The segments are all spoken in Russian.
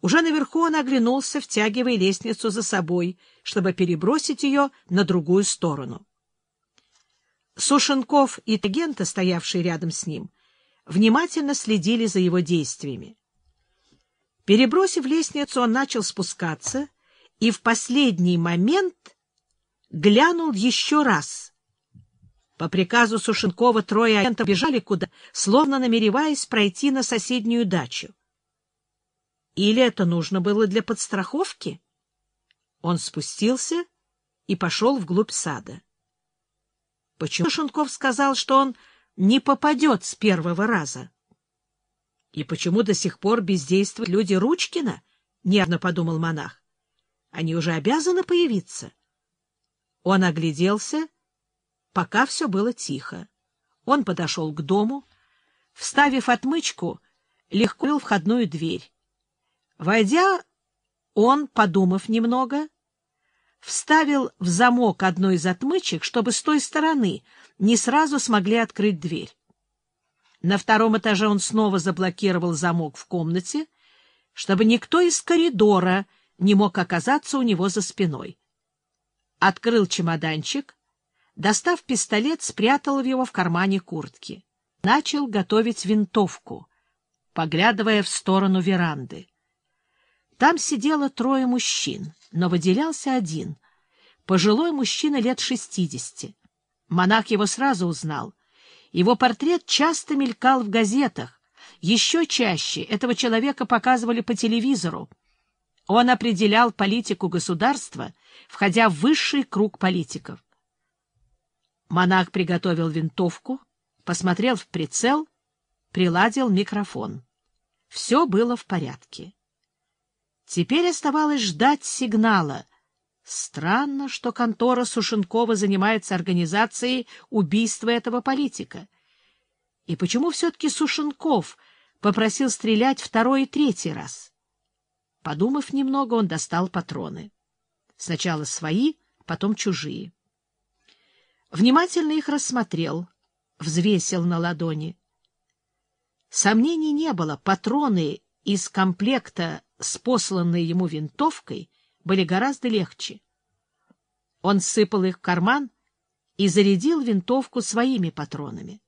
Уже наверху он оглянулся, втягивая лестницу за собой, чтобы перебросить ее на другую сторону. Сушенков и Тагента, стоявшие рядом с ним, внимательно следили за его действиями. Перебросив лестницу, он начал спускаться и в последний момент глянул еще раз. По приказу Сушенкова трое агентов бежали куда, словно намереваясь пройти на соседнюю дачу. Или это нужно было для подстраховки? Он спустился и пошел вглубь сада. Почему Сушенков сказал, что он не попадет с первого раза? И почему до сих пор бездействуют люди Ручкина? — нервно подумал монах. Они уже обязаны появиться. Он огляделся, пока все было тихо. Он подошел к дому, вставив отмычку, легко входную дверь. Войдя, он, подумав немного, вставил в замок одну из отмычек, чтобы с той стороны не сразу смогли открыть дверь. На втором этаже он снова заблокировал замок в комнате, чтобы никто из коридора не мог оказаться у него за спиной. Открыл чемоданчик, достав пистолет, спрятал его в кармане куртки. Начал готовить винтовку, поглядывая в сторону веранды. Там сидело трое мужчин, но выделялся один — пожилой мужчина лет шестидесяти. Монах его сразу узнал. Его портрет часто мелькал в газетах. Еще чаще этого человека показывали по телевизору. Он определял политику государства, входя в высший круг политиков. Монах приготовил винтовку, посмотрел в прицел, приладил микрофон. Все было в порядке. Теперь оставалось ждать сигнала. Странно, что контора Сушенкова занимается организацией убийства этого политика. И почему все-таки Сушенков попросил стрелять второй и третий раз? Подумав немного, он достал патроны. Сначала свои, потом чужие. Внимательно их рассмотрел, взвесил на ладони. Сомнений не было, патроны из комплекта с посланной ему винтовкой были гораздо легче. Он сыпал их в карман и зарядил винтовку своими патронами.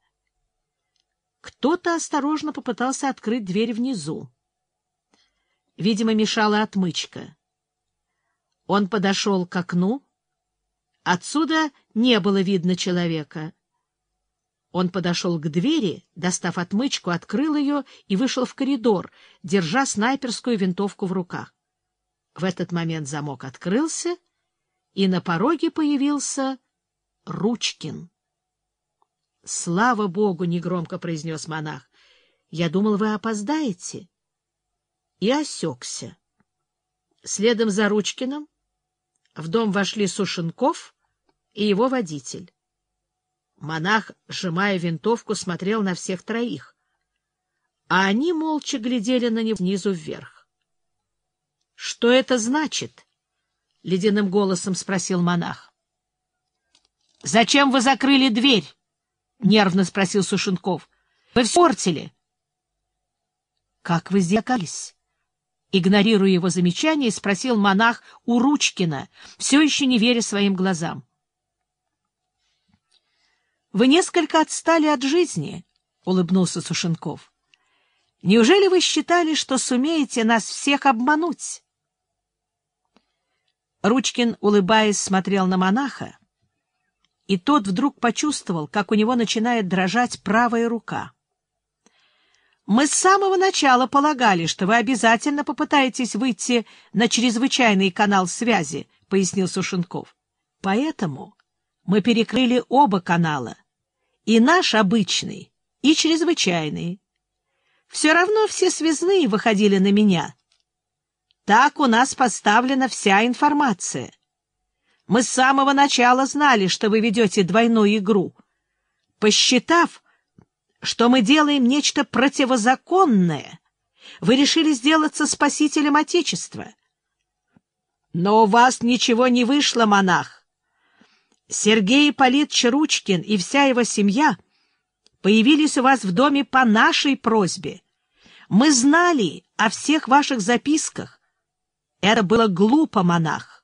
Кто-то осторожно попытался открыть дверь внизу. Видимо, мешала отмычка. Он подошел к окну. Отсюда не было видно человека. Он подошел к двери, достав отмычку, открыл ее и вышел в коридор, держа снайперскую винтовку в руках. В этот момент замок открылся, и на пороге появился Ручкин. — Слава Богу! — негромко произнес монах. — Я думал, вы опоздаете. И осекся. Следом за Ручкиным в дом вошли Сушенков и его водитель. Монах, сжимая винтовку, смотрел на всех троих, а они молча глядели на него снизу вверх. — Что это значит? — ледяным голосом спросил монах. — Зачем вы закрыли дверь? — нервно спросил Сушенков. — Вы все портили. — Как вы здесь оказались? Игнорируя его замечание, спросил монах у Ручкина, все еще не веря своим глазам. — Вы несколько отстали от жизни, — улыбнулся Сушенков. — Неужели вы считали, что сумеете нас всех обмануть? Ручкин, улыбаясь, смотрел на монаха, и тот вдруг почувствовал, как у него начинает дрожать правая рука. — Мы с самого начала полагали, что вы обязательно попытаетесь выйти на чрезвычайный канал связи, — пояснил Сушенков. — Поэтому мы перекрыли оба канала, и наш обычный, и чрезвычайный. Все равно все связные выходили на меня. Так у нас поставлена вся информация. Мы с самого начала знали, что вы ведете двойную игру. Посчитав, что мы делаем нечто противозаконное, вы решили сделаться спасителем Отечества. Но у вас ничего не вышло, монах. Сергей Ипполит Чаручкин и вся его семья появились у вас в доме по нашей просьбе. Мы знали о всех ваших записках. Это было глупо, монах.